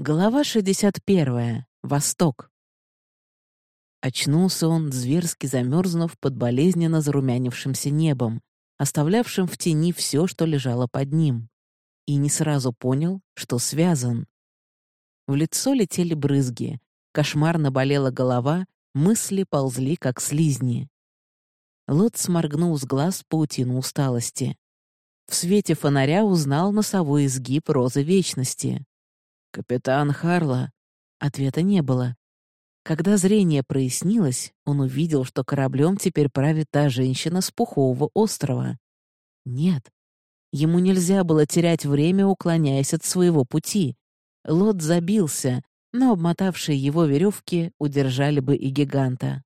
Глава 61. Восток. Очнулся он, зверски замерзнув под болезненно зарумянившимся небом, оставлявшим в тени все, что лежало под ним, и не сразу понял, что связан. В лицо летели брызги, кошмарно болела голова, мысли ползли, как слизни. Лот сморгнул с глаз паутину усталости. В свете фонаря узнал носовой изгиб розы вечности. «Капитан Харла?» Ответа не было. Когда зрение прояснилось, он увидел, что кораблем теперь правит та женщина с Пухового острова. Нет, ему нельзя было терять время, уклоняясь от своего пути. Лот забился, но обмотавшие его веревки удержали бы и гиганта.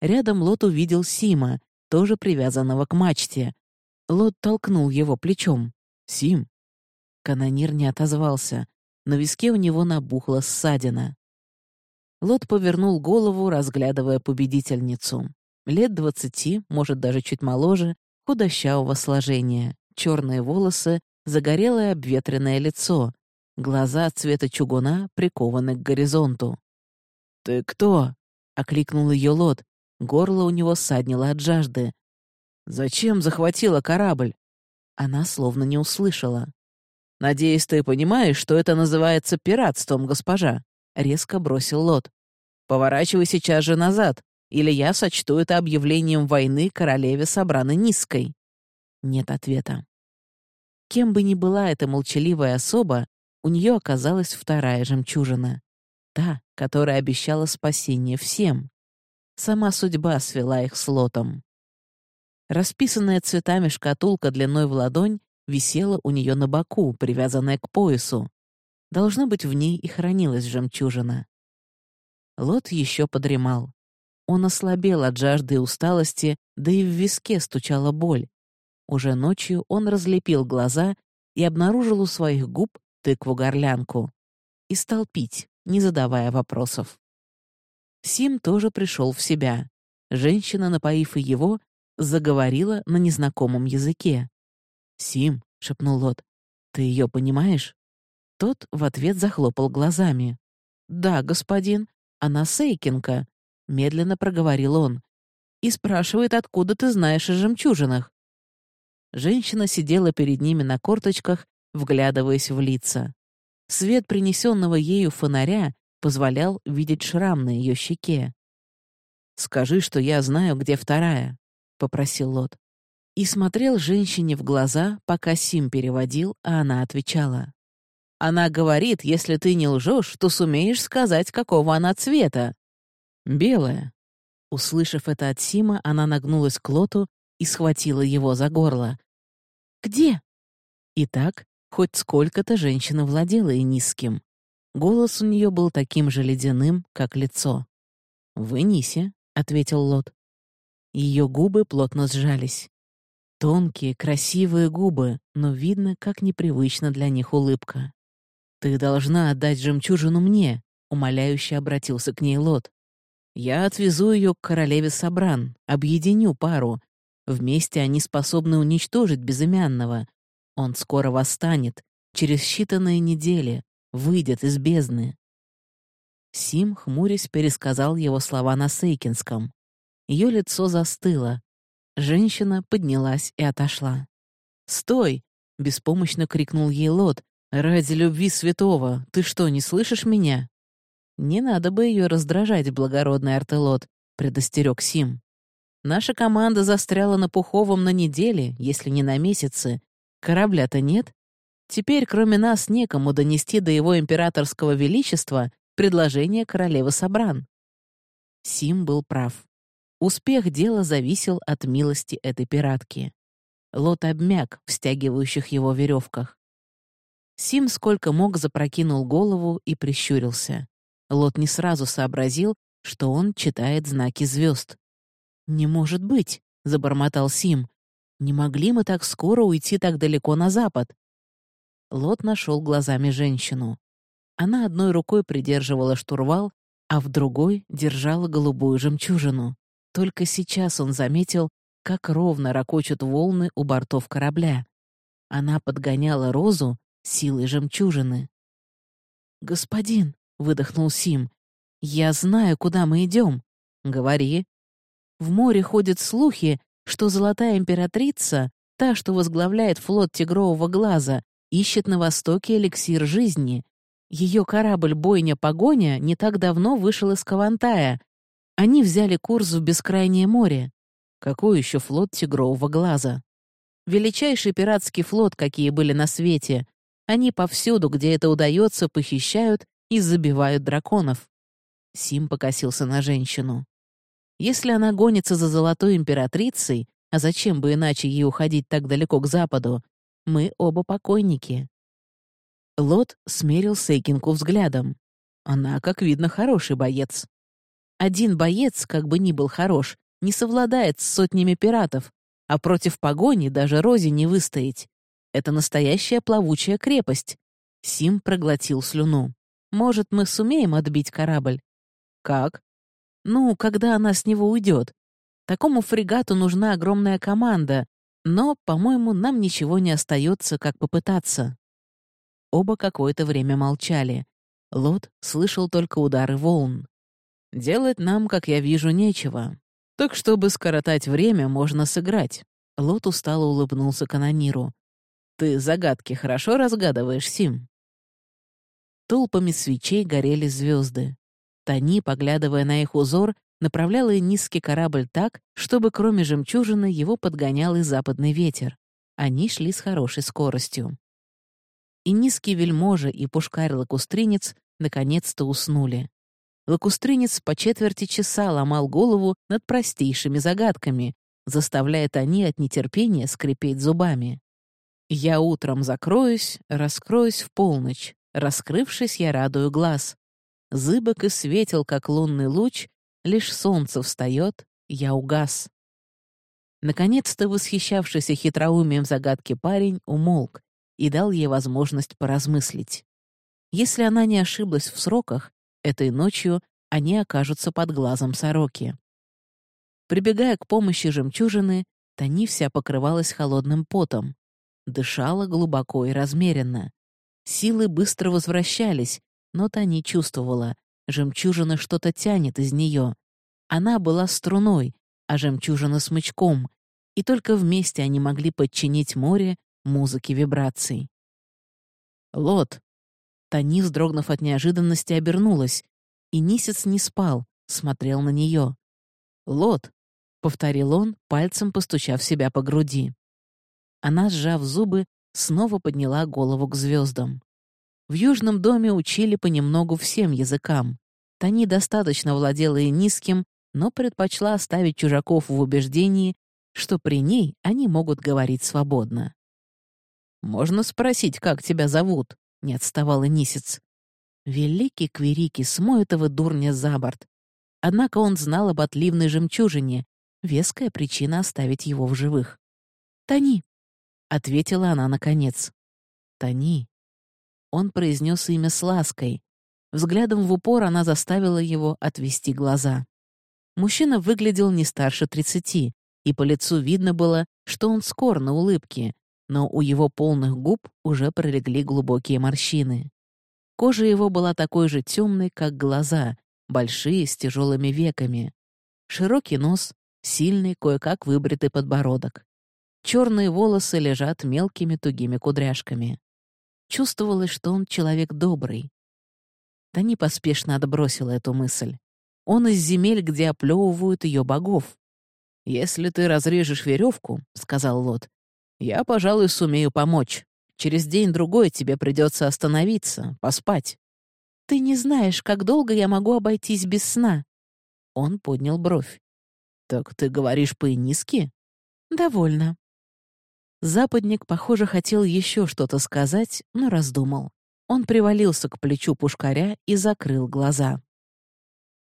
Рядом Лот увидел Сима, тоже привязанного к мачте. Лот толкнул его плечом. «Сим!» Канонир не отозвался. На виске у него набухла ссадина. Лот повернул голову, разглядывая победительницу. Лет двадцати, может, даже чуть моложе, худощавого сложения, черные волосы, загорелое обветренное лицо, глаза цвета чугуна прикованы к горизонту. «Ты кто?» — окликнул ее Лот. Горло у него ссаднило от жажды. «Зачем захватила корабль?» Она словно не услышала. «Надеюсь, ты понимаешь, что это называется пиратством, госпожа», — резко бросил Лот. «Поворачивай сейчас же назад, или я сочту это объявлением войны королеве Собраны Низкой». Нет ответа. Кем бы ни была эта молчаливая особа, у нее оказалась вторая жемчужина. Та, которая обещала спасение всем. Сама судьба свела их с Лотом. Расписанная цветами шкатулка длиной в ладонь висела у нее на боку, привязанная к поясу. Должно быть, в ней и хранилась жемчужина. Лот еще подремал. Он ослабел от жажды и усталости, да и в виске стучала боль. Уже ночью он разлепил глаза и обнаружил у своих губ тыкву-горлянку. И стал пить, не задавая вопросов. Сим тоже пришел в себя. Женщина, напоив и его, заговорила на незнакомом языке. «Сим», — шепнул Лот, — «ты ее понимаешь?» Тот в ответ захлопал глазами. «Да, господин, она Сейкинка», — медленно проговорил он. «И спрашивает, откуда ты знаешь о жемчужинах?» Женщина сидела перед ними на корточках, вглядываясь в лица. Свет принесенного ею фонаря позволял видеть шрам на ее щеке. «Скажи, что я знаю, где вторая», — попросил Лот и смотрел женщине в глаза, пока Сим переводил, а она отвечала. «Она говорит, если ты не лжешь, то сумеешь сказать, какого она цвета». «Белая». Услышав это от Сима, она нагнулась к Лоту и схватила его за горло. «Где?» Итак, хоть сколько-то женщина владела и низким. Голос у нее был таким же ледяным, как лицо. «В Энисе», — ответил Лот. Ее губы плотно сжались. Тонкие, красивые губы, но видно, как непривычно для них улыбка. «Ты должна отдать жемчужину мне», — умоляюще обратился к ней Лот. «Я отвезу ее к королеве Сабран, объединю пару. Вместе они способны уничтожить безымянного. Он скоро восстанет, через считанные недели, выйдет из бездны». Сим, хмурясь, пересказал его слова на Сейкинском. Ее лицо застыло, Женщина поднялась и отошла. «Стой!» — беспомощно крикнул ей Лот. «Ради любви святого! Ты что, не слышишь меня?» «Не надо бы ее раздражать, благородный Артелот», — предостерег Сим. «Наша команда застряла на Пуховом на неделе, если не на месяцы. Корабля-то нет. Теперь, кроме нас, некому донести до его императорского величества предложение королевы Собран». Сим был прав. Успех дела зависел от милости этой пиратки. Лот обмяк в стягивающих его веревках. Сим сколько мог запрокинул голову и прищурился. Лот не сразу сообразил, что он читает знаки звезд. «Не может быть», — забормотал Сим. «Не могли мы так скоро уйти так далеко на запад?» Лот нашел глазами женщину. Она одной рукой придерживала штурвал, а в другой держала голубую жемчужину. Только сейчас он заметил, как ровно ракочут волны у бортов корабля. Она подгоняла розу силой жемчужины. «Господин», — выдохнул Сим, — «я знаю, куда мы идем. Говори». В море ходят слухи, что Золотая Императрица, та, что возглавляет флот Тигрового Глаза, ищет на востоке эликсир жизни. Ее корабль «Бойня-погоня» не так давно вышел из Кавантая. Они взяли курс в Бескрайнее море. Какой еще флот Тигрового Глаза? Величайший пиратский флот, какие были на свете. Они повсюду, где это удается, похищают и забивают драконов. Сим покосился на женщину. Если она гонится за Золотой Императрицей, а зачем бы иначе ей уходить так далеко к западу, мы оба покойники. Лот смерил Сейкинку взглядом. Она, как видно, хороший боец. Один боец, как бы ни был хорош, не совладает с сотнями пиратов, а против погони даже Рози не выстоять. Это настоящая плавучая крепость. Сим проглотил слюну. Может, мы сумеем отбить корабль? Как? Ну, когда она с него уйдет. Такому фрегату нужна огромная команда, но, по-моему, нам ничего не остается, как попытаться. Оба какое-то время молчали. Лот слышал только удары волн. «Делать нам, как я вижу, нечего. Так, чтобы скоротать время, можно сыграть». Лот устало улыбнулся канониру. «Ты загадки хорошо разгадываешь, Сим?» Толпами свечей горели звезды. Тони, поглядывая на их узор, направляла низкий корабль так, чтобы кроме жемчужины его подгонял и западный ветер. Они шли с хорошей скоростью. И низкий вельможа, и пушкарь-лакустринец наконец-то уснули. Лакустринец по четверти часа ломал голову над простейшими загадками, заставляя они от нетерпения скрипеть зубами. «Я утром закроюсь, раскроюсь в полночь, раскрывшись, я радую глаз. Зыбок и светил, как лунный луч, лишь солнце встает, я угас». Наконец-то восхищавшийся хитроумием загадки парень умолк, и дал ей возможность поразмыслить. Если она не ошиблась в сроках, этой ночью они окажутся под глазом сороки. Прибегая к помощи жемчужины, Тани вся покрывалась холодным потом. Дышала глубоко и размеренно. Силы быстро возвращались, но Тани чувствовала, жемчужина что-то тянет из нее. Она была струной, а жемчужина — смычком, и только вместе они могли подчинить море музыки вибраций. «Лот!» Тани, вздрогнув от неожиданности, обернулась, и Нисец не спал, смотрел на нее. «Лот!» — повторил он, пальцем постучав себя по груди. Она, сжав зубы, снова подняла голову к звездам. В Южном доме учили понемногу всем языкам. Тани достаточно владела и низким, но предпочла оставить чужаков в убеждении, что при ней они могут говорить свободно. «Можно спросить, как тебя зовут?» — не отставал Нисец. Великий Квирики смой этого дурня за борт. Однако он знал об отливной жемчужине, веская причина оставить его в живых. «Тони», — ответила она наконец. «Тони». Он произнес имя с лаской. Взглядом в упор она заставила его отвести глаза. Мужчина выглядел не старше тридцати, и по лицу видно было, что он скор на улыбке, но у его полных губ уже пролегли глубокие морщины. Кожа его была такой же темной, как глаза, большие, с тяжелыми веками. Широкий нос, сильный, кое-как выбритый подбородок. Черные волосы лежат мелкими тугими кудряшками. Чувствовалось, что он человек добрый. Тани поспешно отбросила эту мысль. Он из земель, где оплевывают ее богов. «Если ты разрежешь веревку, — сказал Лот, я, пожалуй, сумею помочь. Через день-другой тебе придется остановиться, поспать. Ты не знаешь, как долго я могу обойтись без сна. Он поднял бровь. Так ты говоришь по-инистски? Довольно. Западник, похоже, хотел еще что-то сказать, но раздумал. Он привалился к плечу пушкаря и закрыл глаза.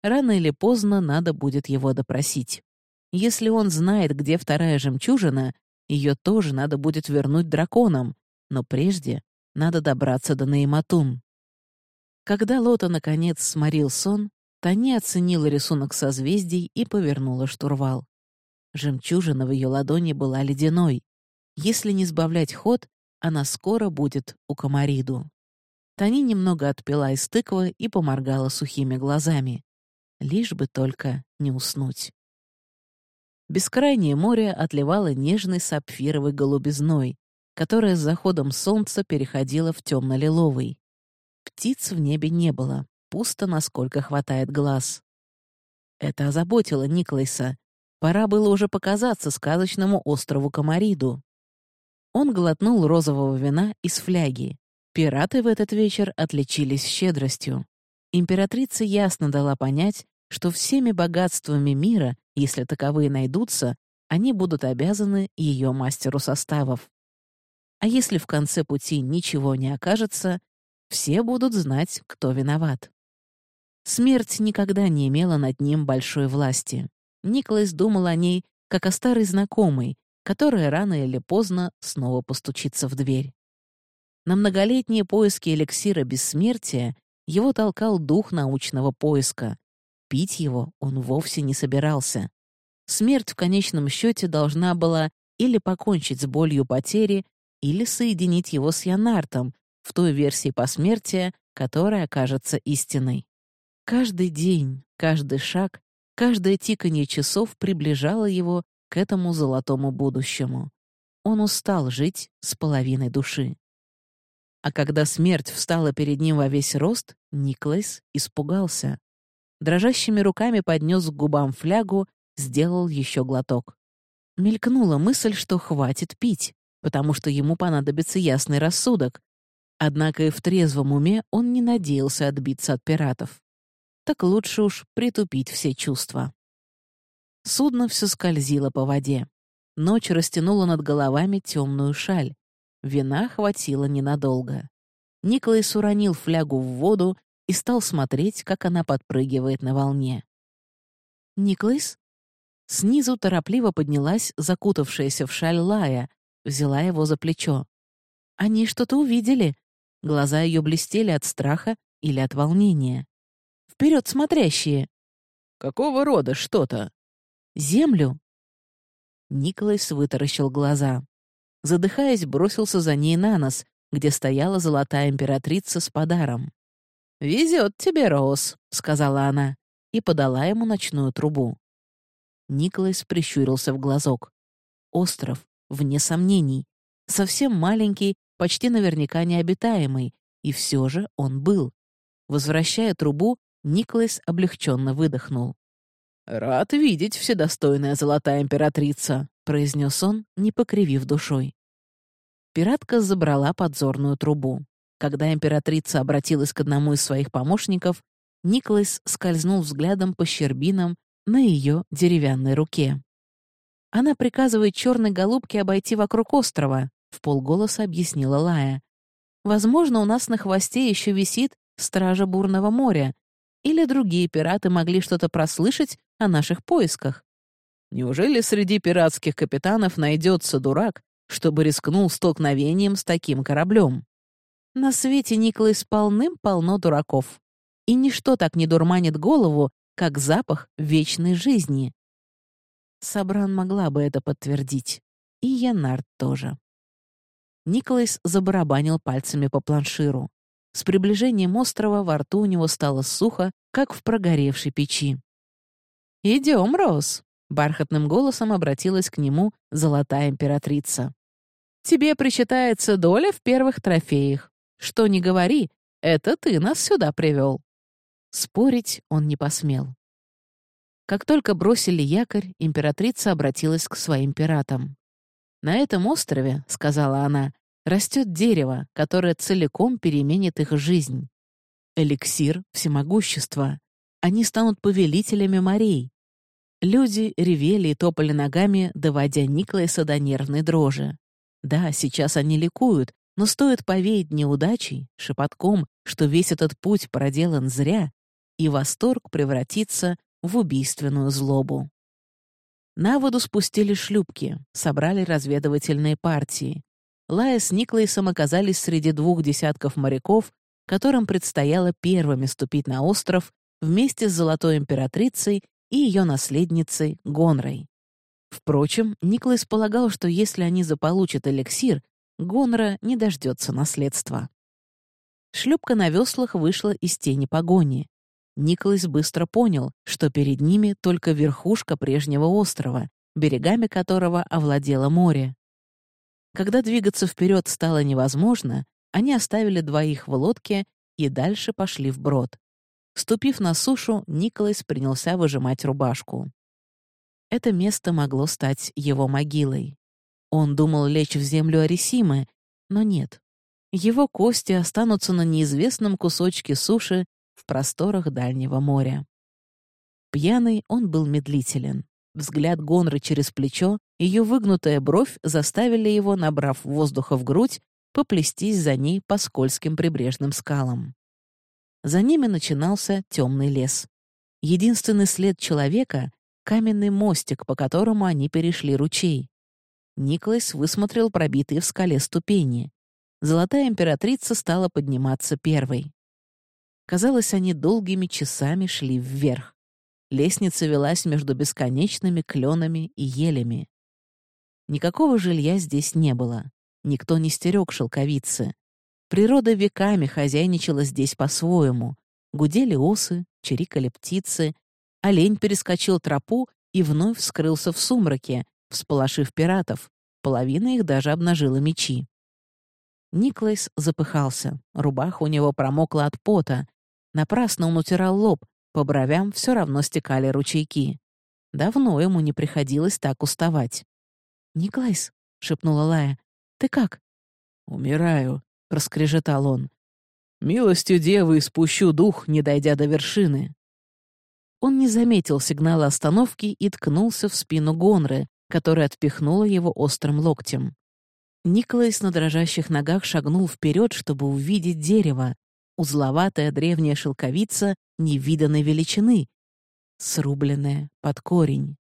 Рано или поздно надо будет его допросить. Если он знает, где вторая жемчужина, ее тоже надо будет вернуть драконам, но прежде надо добраться до Наиматун. Когда Лота наконец сморил сон, Тани оценила рисунок созвездий и повернула штурвал. Жемчужина в ее ладони была ледяной. Если не сбавлять ход, она скоро будет у Комариду. Тони немного отпила из тыквы и поморгала сухими глазами. Лишь бы только не уснуть. Бескрайнее море отливало нежной сапфировой голубизной, которая с заходом солнца переходила в темно-лиловый. Птиц в небе не было, пусто, насколько хватает глаз. Это озаботило Никлайса. Пора было уже показаться сказочному острову Комариду. Он глотнул розового вина из фляги. Пираты в этот вечер отличились щедростью. Императрица ясно дала понять, что всеми богатствами мира, если таковые найдутся, они будут обязаны ее мастеру составов. А если в конце пути ничего не окажется, все будут знать, кто виноват. Смерть никогда не имела над ним большой власти. Николас думал о ней, как о старой знакомой, которая рано или поздно снова постучится в дверь. На многолетние поиски эликсира бессмертия его толкал дух научного поиска. Пить его он вовсе не собирался. Смерть в конечном счете должна была или покончить с болью потери, или соединить его с Янартом в той версии посмертия, которая окажется истиной. Каждый день, каждый шаг, каждое тиканье часов приближало его к этому золотому будущему. Он устал жить с половиной души. А когда смерть встала перед ним во весь рост, Никлайс испугался. Дрожащими руками поднес к губам флягу, сделал еще глоток. Мелькнула мысль, что хватит пить, потому что ему понадобится ясный рассудок. Однако и в трезвом уме он не надеялся отбиться от пиратов. Так лучше уж притупить все чувства. Судно все скользило по воде. Ночь растянула над головами темную шаль. Вина хватило ненадолго. Николайс уронил флягу в воду и стал смотреть, как она подпрыгивает на волне. «Николайс?» Снизу торопливо поднялась закутавшаяся в шаль Лая, взяла его за плечо. «Они что-то увидели». Глаза ее блестели от страха или от волнения. «Вперед, смотрящие!» «Какого рода что-то?» «Землю!» Николайс вытаращил глаза задыхаясь, бросился за ней на нос, где стояла золотая императрица с подаром. «Везет тебе, Роуз», — сказала она, и подала ему ночную трубу. Николас прищурился в глазок. Остров, вне сомнений, совсем маленький, почти наверняка необитаемый, и все же он был. Возвращая трубу, Николас облегченно выдохнул. «Рад видеть, вседостойная золотая императрица», — произнес он, не покривив душой. Пиратка забрала подзорную трубу. Когда императрица обратилась к одному из своих помощников, Николас скользнул взглядом по щербинам на ее деревянной руке. «Она приказывает черной голубке обойти вокруг острова», — в полголоса объяснила Лая. «Возможно, у нас на хвосте еще висит стража бурного моря, или другие пираты могли что-то прослышать о наших поисках. Неужели среди пиратских капитанов найдется дурак, чтобы рискнул столкновением с таким кораблем? На свете Николас полным-полно дураков. И ничто так не дурманит голову, как запах вечной жизни. Сабран могла бы это подтвердить. И Янард тоже. Николас забарабанил пальцами по планширу. С приближением острова во рту у него стало сухо, как в прогоревшей печи. «Идем, Роуз», — бархатным голосом обратилась к нему золотая императрица. «Тебе причитается доля в первых трофеях. Что не говори, это ты нас сюда привел». Спорить он не посмел. Как только бросили якорь, императрица обратилась к своим пиратам. «На этом острове, — сказала она, — растет дерево, которое целиком переменит их жизнь. Эликсир всемогущества. Они станут повелителями морей. Люди ревели и топали ногами, доводя Никлайса до нервной дрожи. Да, сейчас они ликуют, но стоит повеять неудачей, шепотком, что весь этот путь проделан зря, и восторг превратится в убийственную злобу. На воду спустили шлюпки, собрали разведывательные партии. Лая с Никлайсом оказались среди двух десятков моряков, которым предстояло первыми ступить на остров вместе с Золотой Императрицей и ее наследницей Гонрой. Впрочем, Николас полагал, что если они заполучат эликсир, Гонра не дождется наследства. Шлюпка на веслах вышла из тени погони. Николас быстро понял, что перед ними только верхушка прежнего острова, берегами которого овладело море. Когда двигаться вперед стало невозможно, они оставили двоих в лодке и дальше пошли вброд. Ступив на сушу, Николас принялся выжимать рубашку. Это место могло стать его могилой. Он думал лечь в землю Арисимы, но нет. Его кости останутся на неизвестном кусочке суши в просторах дальнего моря. Пьяный он был медлителен. Взгляд Гонры через плечо, ее выгнутая бровь заставили его, набрав воздуха в грудь, поплестись за ней по скользким прибрежным скалам. За ними начинался темный лес. Единственный след человека — каменный мостик, по которому они перешли ручей. Николас высмотрел пробитые в скале ступени. Золотая императрица стала подниматься первой. Казалось, они долгими часами шли вверх. Лестница велась между бесконечными кленами и елями. Никакого жилья здесь не было. Никто не стерег шелковицы. Природа веками хозяйничала здесь по-своему. Гудели осы, чирикали птицы. Олень перескочил тропу и вновь скрылся в сумраке, всполошив пиратов. Половина их даже обнажила мечи. Никлайс запыхался. Рубаха у него промокла от пота. Напрасно он утирал лоб, по бровям все равно стекали ручейки. Давно ему не приходилось так уставать. «Никлайс», — шепнула Лая, — «ты как?» «Умираю», — проскрежетал он. «Милостью девы спущу дух, не дойдя до вершины». Он не заметил сигнала остановки и ткнулся в спину Гонры, которая отпихнула его острым локтем. Николас на дрожащих ногах шагнул вперед, чтобы увидеть дерево, узловатая древняя шелковица невиданной величины, срубленная под корень.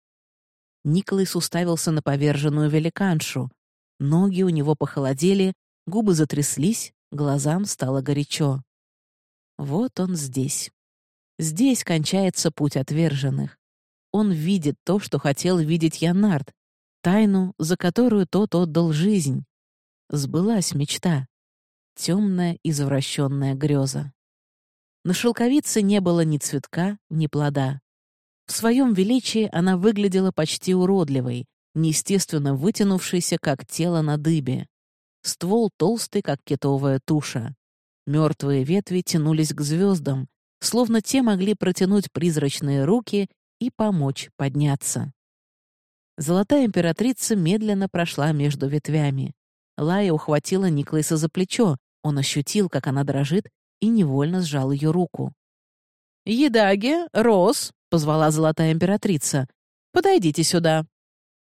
Николас уставился на поверженную великаншу. Ноги у него похолодели, губы затряслись, глазам стало горячо. Вот он здесь. Здесь кончается путь отверженных. Он видит то, что хотел видеть Янард, тайну, за которую тот отдал жизнь. Сбылась мечта темная извращенная греза. На шелковице не было ни цветка, ни плода. В своем величии она выглядела почти уродливой, неестественно вытянувшейся, как тело на дыбе. Ствол толстый, как китовая туша. Мертвые ветви тянулись к звездам, словно те могли протянуть призрачные руки и помочь подняться. Золотая императрица медленно прошла между ветвями. Лая ухватила Никлайса за плечо, он ощутил, как она дрожит, и невольно сжал ее руку. «Едаги, Рос!» — позвала золотая императрица. «Подойдите сюда!»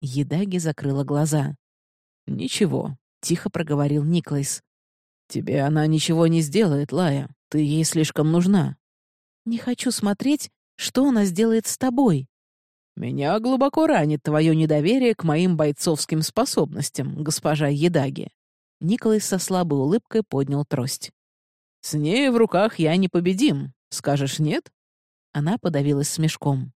Едаги закрыла глаза. «Ничего», — тихо проговорил Никлайс. «Тебе она ничего не сделает, Лая. Ты ей слишком нужна». «Не хочу смотреть, что она сделает с тобой». «Меня глубоко ранит твое недоверие к моим бойцовским способностям, госпожа Едаги. Николай со слабой улыбкой поднял трость. «С ней в руках я непобедим. Скажешь нет?» Она подавилась смешком.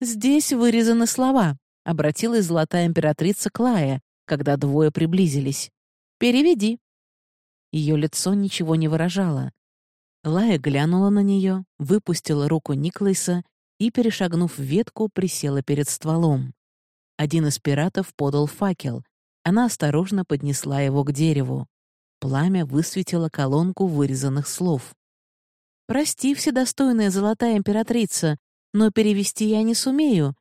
«Здесь вырезаны слова», — обратилась золотая императрица Клая, когда двое приблизились. «Переведи». Ее лицо ничего не выражало. Лая глянула на нее, выпустила руку Никлайса и, перешагнув ветку, присела перед стволом. Один из пиратов подал факел, она осторожно поднесла его к дереву. Пламя высветило колонку вырезанных слов. «Прости, вседостойная золотая императрица, но перевести я не сумею.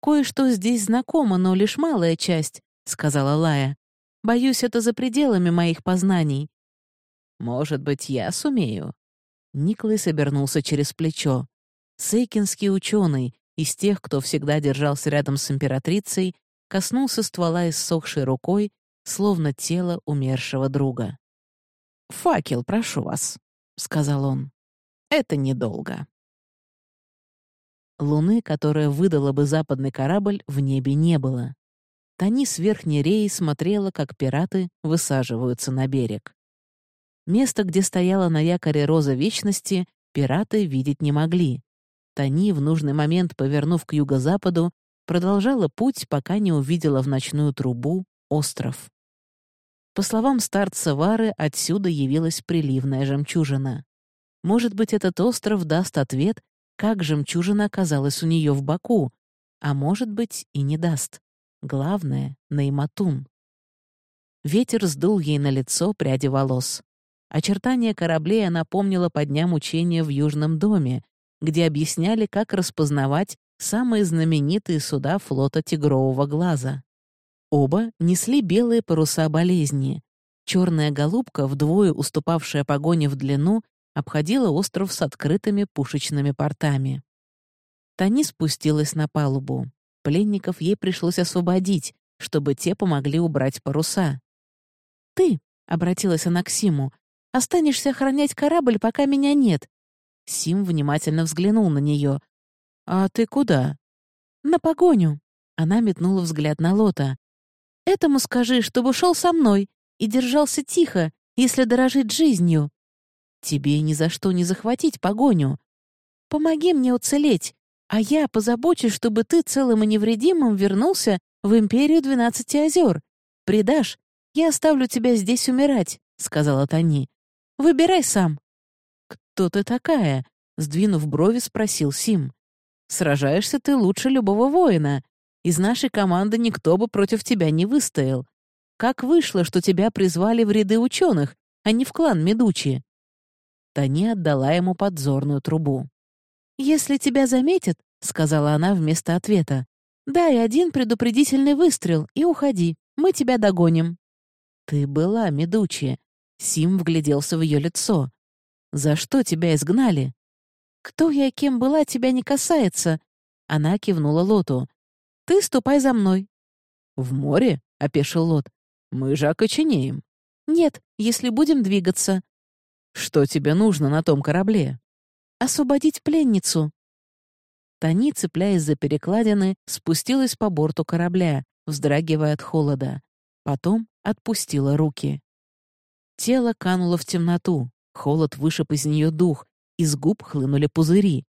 Кое-что здесь знакомо, но лишь малая часть», — сказала Лая. «Боюсь, это за пределами моих познаний». «Может быть, я сумею?» Николай обернулся через плечо. Сейкинский ученый, из тех, кто всегда держался рядом с императрицей, коснулся ствола иссохшей рукой, словно тело умершего друга. «Факел, прошу вас», — сказал он. «Это недолго». Луны, которая выдала бы западный корабль, в небе не было. Тани с верхней реи смотрела, как пираты высаживаются на берег. Место, где стояла на якоре Роза Вечности, пираты видеть не могли. Тани, в нужный момент повернув к юго-западу, продолжала путь, пока не увидела в ночную трубу остров. По словам старца Вары, отсюда явилась приливная жемчужина. Может быть, этот остров даст ответ, как жемчужина оказалась у нее в боку, а может быть, и не даст. Главное — Нейматун. Ветер сдул ей на лицо пряди волос. Очертания кораблей она помнила по дням учения в Южном доме, где объясняли, как распознавать самые знаменитые суда флота Тигрового глаза. Оба несли белые паруса болезни. Черная голубка, вдвое уступавшая погоне в длину, обходила остров с открытыми пушечными портами. Тани спустилась на палубу. Пленников ей пришлось освободить, чтобы те помогли убрать паруса. «Ты», — обратилась она к Симу, — «останешься охранять корабль, пока меня нет». Сим внимательно взглянул на нее. «А ты куда?» «На погоню». Она метнула взгляд на Лота. «Этому скажи, чтобы ушел со мной и держался тихо, если дорожит жизнью. Тебе ни за что не захватить погоню. Помоги мне уцелеть, а я позабочусь, чтобы ты целым и невредимым вернулся в Империю Двенадцати озер. Предашь, я оставлю тебя здесь умирать», — сказала Тони. «Выбирай сам». «Кто ты такая?» — сдвинув брови, спросил Сим. «Сражаешься ты лучше любого воина. Из нашей команды никто бы против тебя не выстоял. Как вышло, что тебя призвали в ряды ученых, а не в клан Медучи?» Тони отдала ему подзорную трубу. «Если тебя заметят», — сказала она вместо ответа, «дай один предупредительный выстрел и уходи, мы тебя догоним». «Ты была, Медучи», — Сим вгляделся в ее лицо. «За что тебя изгнали?» «Кто я и кем была, тебя не касается», — она кивнула Лоту. «Ты ступай за мной». «В море?» — опешил Лот. «Мы же окоченеем». «Нет, если будем двигаться». «Что тебе нужно на том корабле?» «Освободить пленницу». Тони, цепляясь за перекладины, спустилась по борту корабля, вздрагивая от холода. Потом отпустила руки. Тело кануло в темноту, холод вышиб из нее дух, из губ хлынули пузыри.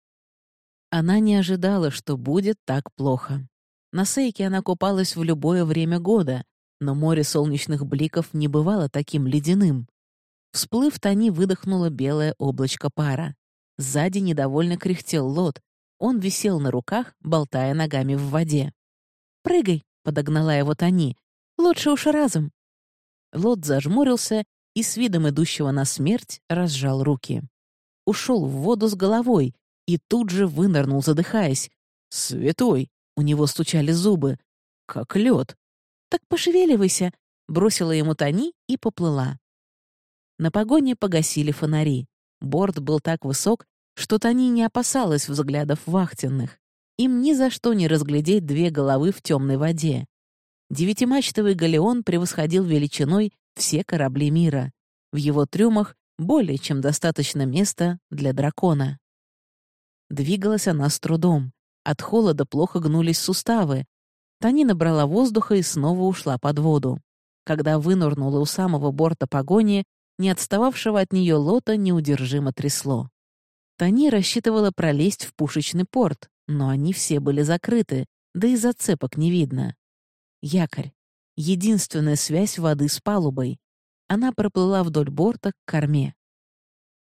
Она не ожидала, что будет так плохо. На Сейке она купалась в любое время года, но море солнечных бликов не бывало таким ледяным. Всплыв, Тони выдохнула белое облачко пара. Сзади недовольно кряхтел лот. Он висел на руках, болтая ногами в воде. «Прыгай!» — подогнала его Тони. «Лучше уж разом!» Лот зажмурился и с видом идущего на смерть разжал руки. Ушел в воду с головой и тут же вынырнул, задыхаясь. «Святой!» — у него стучали зубы. «Как лед!» «Так пошевеливайся!» — бросила ему Тони и поплыла. На погоне погасили фонари. Борт был так высок, что Тони не опасалась взглядов вахтенных. Им ни за что не разглядеть две головы в темной воде. Девятимачтовый галеон превосходил величиной все корабли мира. В его трюмах более чем достаточно места для дракона. Двигалась она с трудом. От холода плохо гнулись суставы. Тони набрала воздуха и снова ушла под воду. Когда вынырнула у самого борта погони, не отстававшего от нее лота неудержимо трясло. Тони рассчитывала пролезть в пушечный порт, но они все были закрыты, да и зацепок не видно. Якорь. Единственная связь воды с палубой. Она проплыла вдоль борта к корме.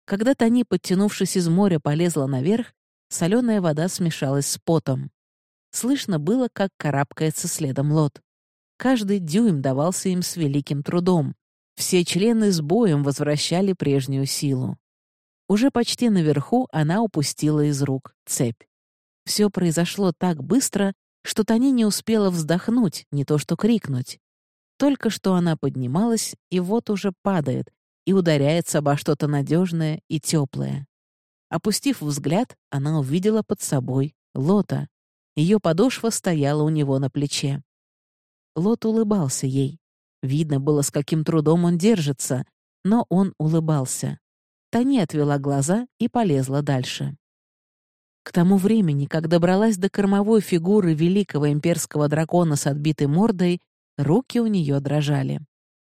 Когда Тони, подтянувшись из моря, полезла наверх, соленая вода смешалась с потом. Слышно было, как карабкается следом лот. Каждый дюйм давался им с великим трудом. Все члены с боем возвращали прежнюю силу. Уже почти наверху она упустила из рук цепь. Все произошло так быстро, что Тони не успела вздохнуть, не то что крикнуть. Только что она поднималась, и вот уже падает, и ударяется обо что-то надежное и теплое. Опустив взгляд, она увидела под собой Лота. Ее подошва стояла у него на плече. Лот улыбался ей. Видно было, с каким трудом он держится, но он улыбался. Тони отвела глаза и полезла дальше. К тому времени, как добралась до кормовой фигуры великого имперского дракона с отбитой мордой, руки у нее дрожали.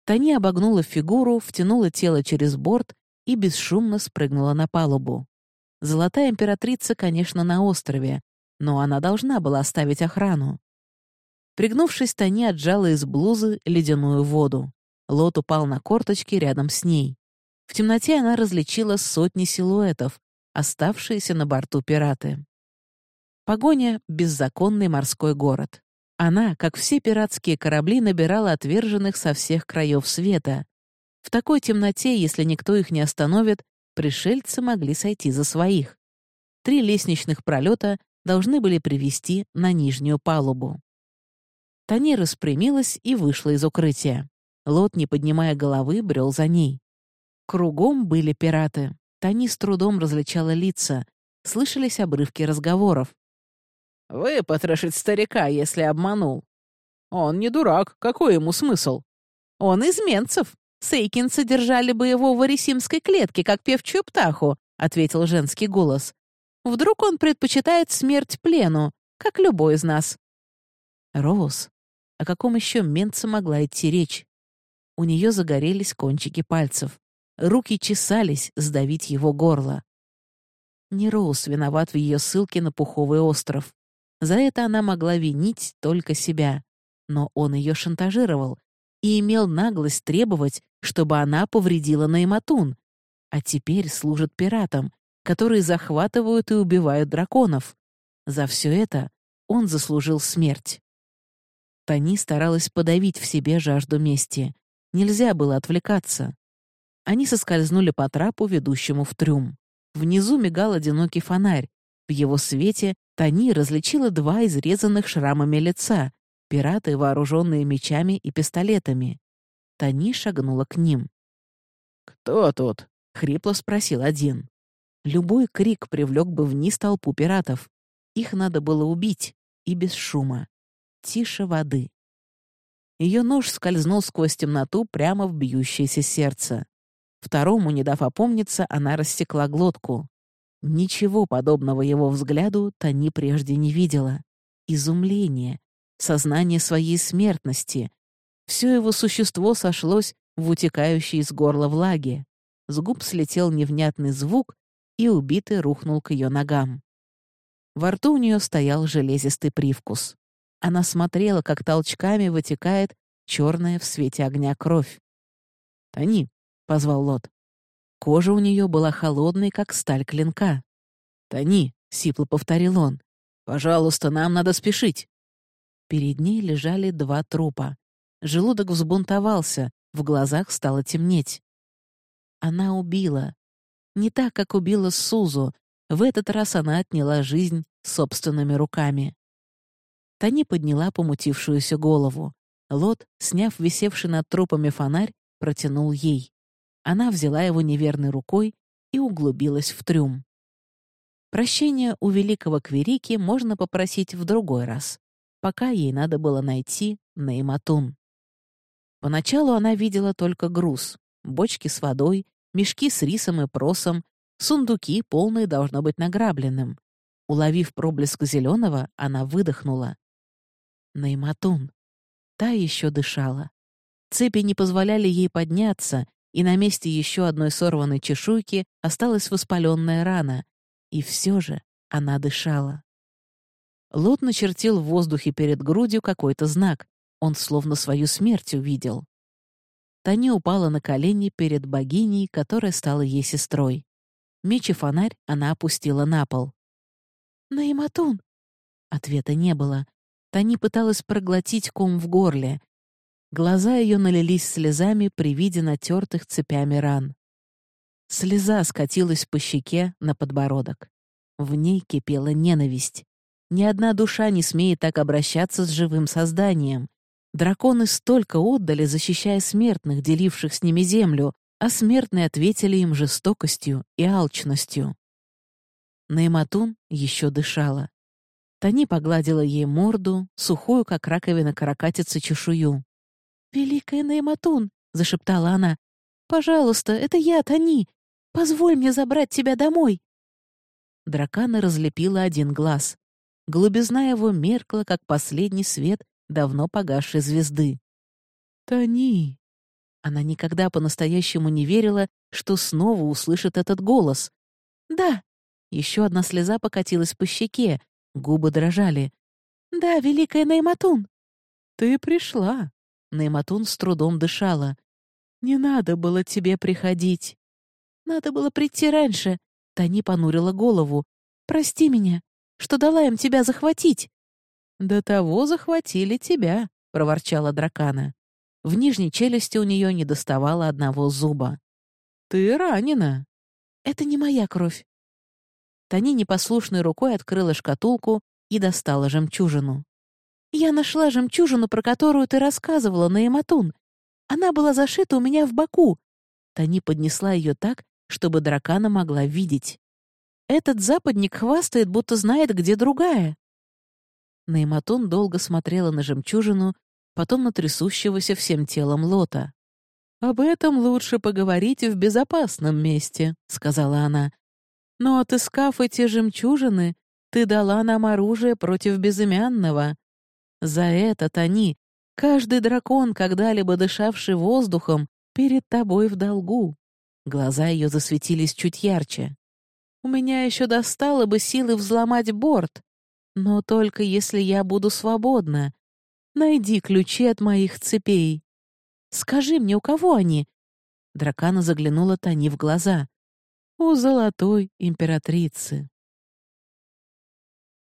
Тони обогнула фигуру, втянула тело через борт и бесшумно спрыгнула на палубу. Золотая императрица, конечно, на острове, но она должна была оставить охрану. Пригнувшись, Тони отжала из блузы ледяную воду. Лот упал на корточки рядом с ней. В темноте она различила сотни силуэтов, оставшиеся на борту пираты. Погоня — беззаконный морской город. Она, как все пиратские корабли, набирала отверженных со всех краев света. В такой темноте, если никто их не остановит, пришельцы могли сойти за своих. Три лестничных пролета должны были привести на нижнюю палубу. Тани распрямилась и вышла из укрытия. Лот, не поднимая головы, брел за ней. Кругом были пираты. Тани с трудом различала лица. Слышались обрывки разговоров. «Выпотрошить старика, если обманул. Он не дурак, какой ему смысл? Он из Менцев. Сейкинцы держали бы его в арисимской клетке, как певчую птаху», — ответил женский голос. «Вдруг он предпочитает смерть плену, как любой из нас?» Роуз. О каком еще менце могла идти речь? У нее загорелись кончики пальцев. Руки чесались сдавить его горло. Не Роуз виноват в ее ссылке на Пуховый остров. За это она могла винить только себя. Но он ее шантажировал и имел наглость требовать, чтобы она повредила Найматун, а теперь служит пиратам, которые захватывают и убивают драконов. За все это он заслужил смерть. Тони старалась подавить в себе жажду мести. Нельзя было отвлекаться. Они соскользнули по трапу, ведущему в трюм. Внизу мигал одинокий фонарь. В его свете Тони различила два изрезанных шрамами лица, пираты, вооруженные мечами и пистолетами. Тони шагнула к ним. «Кто тут?» — хрипло спросил один. Любой крик привлек бы вниз толпу пиратов. Их надо было убить, и без шума. Тише воды. Ее нож скользнул сквозь темноту прямо в бьющееся сердце. Второму, не дав опомниться, она рассекла глотку. Ничего подобного его взгляду Тони прежде не видела. Изумление, сознание своей смертности. Все его существо сошлось в утекающей из горла влаге. С губ слетел невнятный звук, и убитый рухнул к ее ногам. Во рту у нее стоял железистый привкус. Она смотрела, как толчками вытекает черная в свете огня кровь. «Тони», — позвал Лот. Кожа у нее была холодной, как сталь клинка. «Тони», — сипло повторил он, — «пожалуйста, нам надо спешить». Перед ней лежали два трупа. Желудок взбунтовался, в глазах стало темнеть. Она убила. Не так, как убила Сузу. В этот раз она отняла жизнь собственными руками. Тони подняла помутившуюся голову. Лот, сняв висевший над трупами фонарь, протянул ей. Она взяла его неверной рукой и углубилась в трюм. Прощения у великого Кверики можно попросить в другой раз, пока ей надо было найти Нейматун. Поначалу она видела только груз, бочки с водой, мешки с рисом и просом, сундуки, полные должно быть награбленным. Уловив проблеск зеленого, она выдохнула. Найматун. Та еще дышала. Цепи не позволяли ей подняться, и на месте еще одной сорванной чешуйки осталась воспаленная рана. И все же она дышала. Лот начертил в воздухе перед грудью какой-то знак. Он словно свою смерть увидел. Таня упала на колени перед богиней, которая стала ей сестрой. Меч и фонарь она опустила на пол. «Наиматун!» Ответа не было. Тани пыталась проглотить ком в горле. Глаза ее налились слезами при виде натертых цепями ран. Слеза скатилась по щеке на подбородок. В ней кипела ненависть. Ни одна душа не смеет так обращаться с живым созданием. Драконы столько отдали, защищая смертных, деливших с ними землю, а смертные ответили им жестокостью и алчностью. Найматун еще дышала. Тони погладила ей морду, сухую, как раковина каракатицы, чешую. «Великая Нейматун!» — зашептала она. «Пожалуйста, это я, Тони! Позволь мне забрать тебя домой!» Дракана разлепила один глаз. Голубизна его меркла, как последний свет давно погасшей звезды. «Тони!» Она никогда по-настоящему не верила, что снова услышит этот голос. «Да!» Еще одна слеза покатилась по щеке, Губы дрожали. «Да, великая Найматун!» «Ты пришла!» Найматун с трудом дышала. «Не надо было тебе приходить. Надо было прийти раньше», — Тани понурила голову. «Прости меня, что дала им тебя захватить». «До того захватили тебя», — проворчала дракана. В нижней челюсти у нее не доставало одного зуба. «Ты ранена». «Это не моя кровь». Тани непослушной рукой открыла шкатулку и достала жемчужину. «Я нашла жемчужину, про которую ты рассказывала, на Эматун. Она была зашита у меня в боку». Тани поднесла ее так, чтобы дракана могла видеть. «Этот западник хвастает, будто знает, где другая». Нейматун долго смотрела на жемчужину, потом на трясущегося всем телом Лота. «Об этом лучше поговорить в безопасном месте», — сказала она. «Но отыскав эти жемчужины, ты дала нам оружие против безымянного. За этот они, каждый дракон, когда-либо дышавший воздухом, перед тобой в долгу». Глаза ее засветились чуть ярче. «У меня еще достало бы силы взломать борт, но только если я буду свободна. Найди ключи от моих цепей. Скажи мне, у кого они?» Дракана заглянула Тани в глаза. «У золотой императрицы».